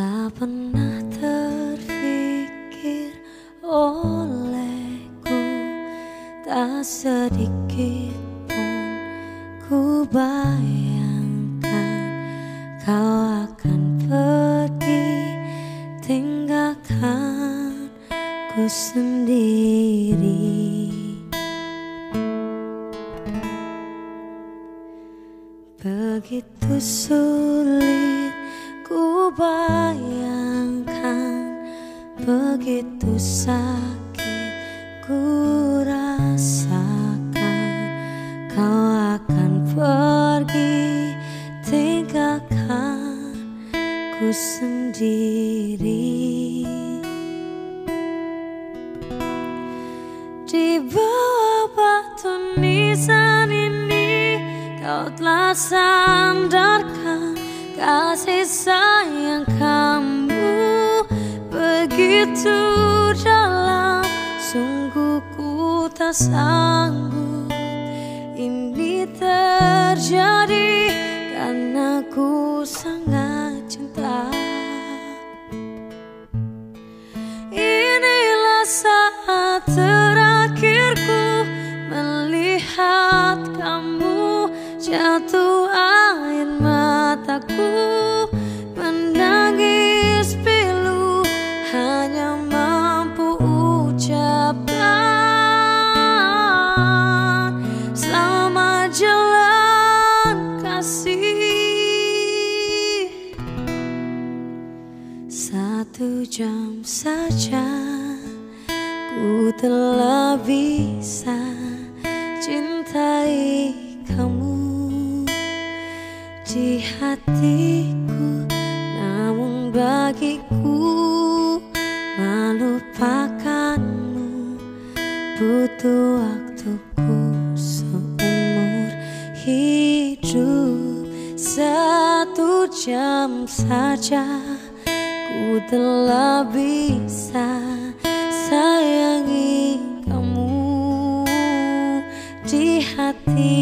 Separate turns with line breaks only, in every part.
Tak pernah terfikir olehku Tak sedikit pun ku bayangkan Kau akan pergi. Tinggalkan ku sendiri. Begitu sulit bayangkan Begitu sakit ku rasakan Kau akan pergi tinggalkan ku sendiri. Di bawah batu nisan ini Kau telah sandarkan kasih sayang kamu. Begitu dalam Sungguh ku tak sanggup. Ini terjadi Karena ku sangat jam saja ku telah bisa cintai kamu. Di hatiku Namun bagiku melupakanmu. Butuh waktuku seumur hidup. Satu jam saja ku telah bisa sayangi kamu di hatiku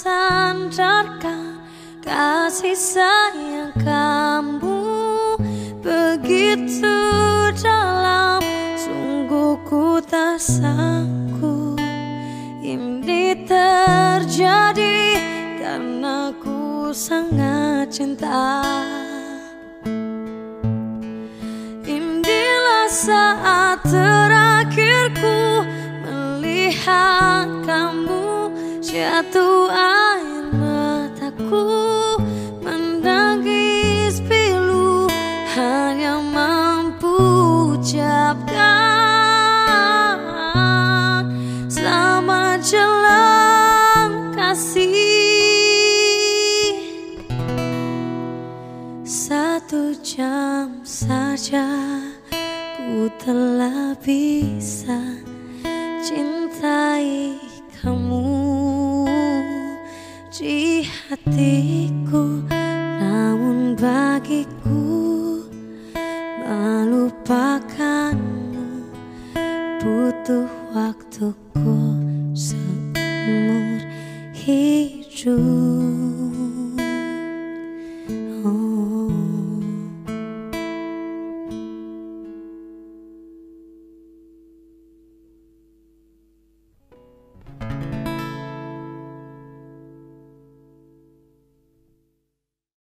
sandarkan kasih sayang kamu? Begitu dalam Sungguh ku tak sanggup. Ini terjadi Karena ku sangat cinta. Inilah saat terakhirku melihat kamu jatuh air mataku menangis pilu hanya mampu ucapkan selamat jalan kasih. Satu jam saja ku telah bisa cintai di hatiku Namun bagiku melupakanmu. Butuh waktuku seumur hidup.